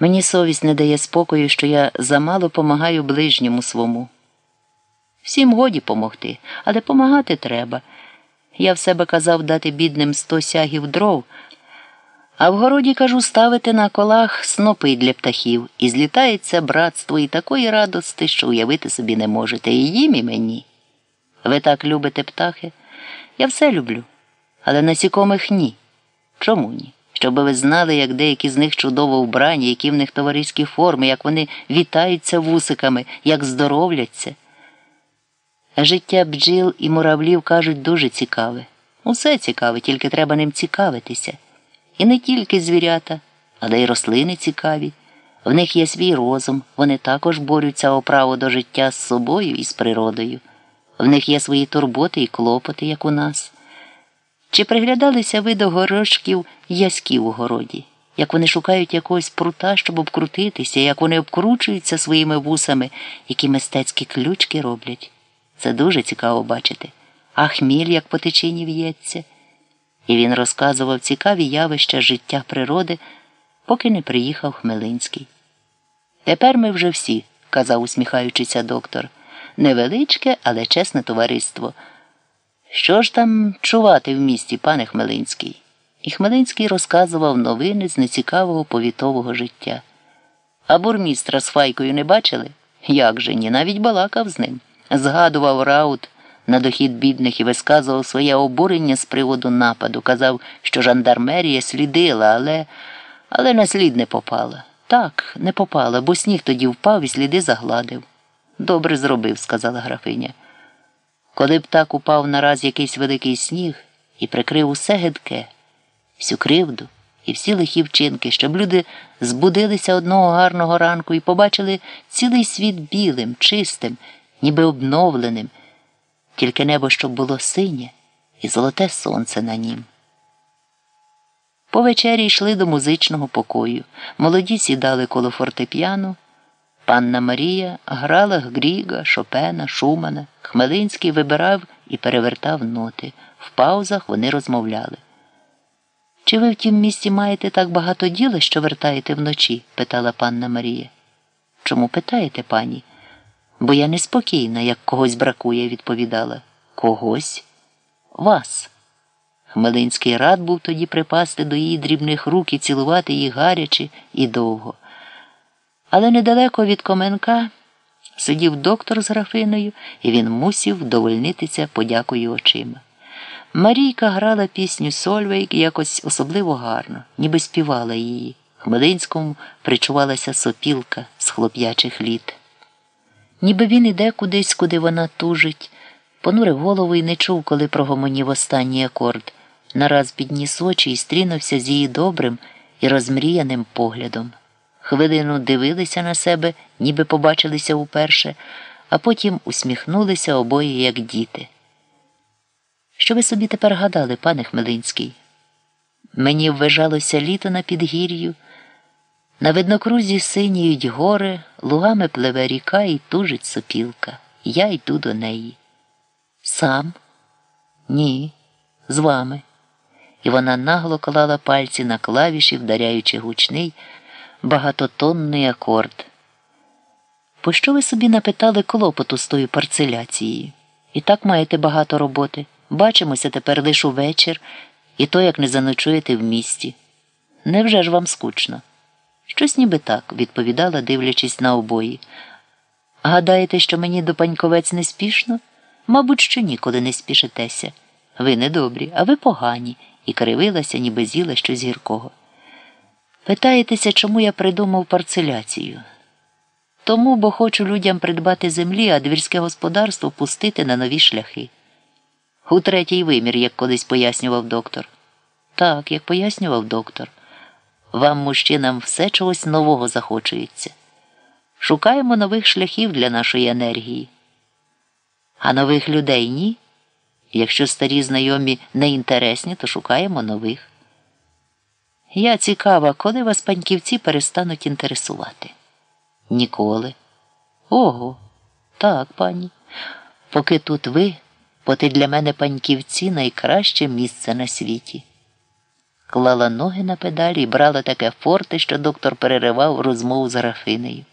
Мені совість не дає спокою, що я замало помагаю ближньому свому. Всім годі помогти, але помагати треба. Я в себе казав дати бідним сто сягів дров, а в городі кажу ставити на колах снопи для птахів, і злітається братство і такої радости, що уявити собі не можете, і їм, і мені. Ви так любите птахи? Я все люблю, але насікомих ні. Чому ні? Щоби ви знали, як деякі з них чудово вбрані, які в них товариські форми, як вони вітаються вусиками, як здоровляться. Життя бджіл і муравлів кажуть дуже цікаве. Усе цікаве, тільки треба ним цікавитися. І не тільки звірята, але й рослини цікаві. В них є свій розум, вони також борються о право до життя з собою і з природою. В них є свої турботи і клопоти, як у нас. Чи приглядалися ви до горошків яськів у городі, як вони шукають якогось прута, щоб обкрутитися, як вони обкручуються своїми вусами, які мистецькі ключки роблять? Це дуже цікаво бачити. А хміль, як по течині в'ється. І він розказував цікаві явища життя природи, поки не приїхав Хмелинський. Тепер ми вже всі, казав, усміхаючися доктор, невеличке, але чесне товариство. Що ж там чувати в місті, пане Хмелинський? І Хмелинський розказував новини з нецікавого повітового життя. А бурмістра з файкою не бачили? Як же ні, навіть балакав з ним. Згадував раут на дохід бідних і висказував своє обурення з приводу нападу. Казав, що жандармерія слідила, але але на слід не попала. Так, не попала, бо сніг тоді впав і сліди загладив. Добре зробив, сказала графиня. Коли б так упав нараз якийсь великий сніг і прикрив усе гидке, всю кривду і всі лихі вчинки, щоб люди збудилися одного гарного ранку і побачили цілий світ білим, чистим, ніби обновленим, тільки небо щоб було синє і золоте сонце на нім. По вечері йшли до музичного покою. Молоді сідали коло фортепіану. Панна Марія грала Гріга, Шопена, Шумана. Хмелинський вибирав і перевертав ноти. В паузах вони розмовляли. Чи ви в тім місті маєте так багато діла, що вертаєте вночі? питала панна Марія. Чому питаєте, пані? Бо я неспокійна, як когось бракує, відповідала. Когось? Вас. Хмелинський рад був тоді припасти до її дрібних рук і цілувати їх гаряче і довго. Але недалеко від коменка сидів доктор з графиною, і він мусів вдовольнитися подякою очима. Марійка грала пісню Сольвейк якось особливо гарно, ніби співала її. Хмелинському причувалася сопілка з хлоп'ячих літ. Ніби він іде кудись, куди вона тужить, понурив голову і не чув, коли прогомонів останній акорд. Нараз підніс очі і стрінувся з її добрим і розмріяним поглядом. Хвилину дивилися на себе, ніби побачилися уперше, а потім усміхнулися обоє, як діти. Що ви собі тепер гадали, пане Хмелинський? Мені ввижалося літо на підгір'ю. На виднокрузі синіють гори, лугами пливе ріка і тужить сопілка. Я йду до неї. Сам? Ні, з вами. І вона нагло клала пальці на клавіші, вдаряючи гучний, багатотонний акорд. Пощо ви собі напитали клопоту з тою парцеляцією? І так маєте багато роботи. Бачимося тепер лише увечір, і то як не заночуєте в місті. Невже ж вам скучно? Щось ніби так, відповідала, дивлячись на обої. Гадаєте, що мені до паньковець не спішно? Мабуть, що ніколи не спішитеся. Ви недобрі, а ви погані, і кривилася, ніби з'їла щось гіркого. Питаєтеся, чому я придумав парцеляцію? Тому, бо хочу людям придбати землі, а двірське господарство пустити на нові шляхи. У третій вимір, як колись пояснював доктор. Так, як пояснював доктор. Вам, мужчинам, все чогось нового захочується. Шукаємо нових шляхів для нашої енергії. А нових людей ні. Якщо старі знайомі не інтересні, то шукаємо нових. Я цікава, коли вас паньківці перестануть інтересувати. Ніколи. Ого, так, пані. Поки тут ви, поки для мене паньківці найкраще місце на світі. клала ноги на педалі і брала таке форте, що доктор переривав розмову з графинею.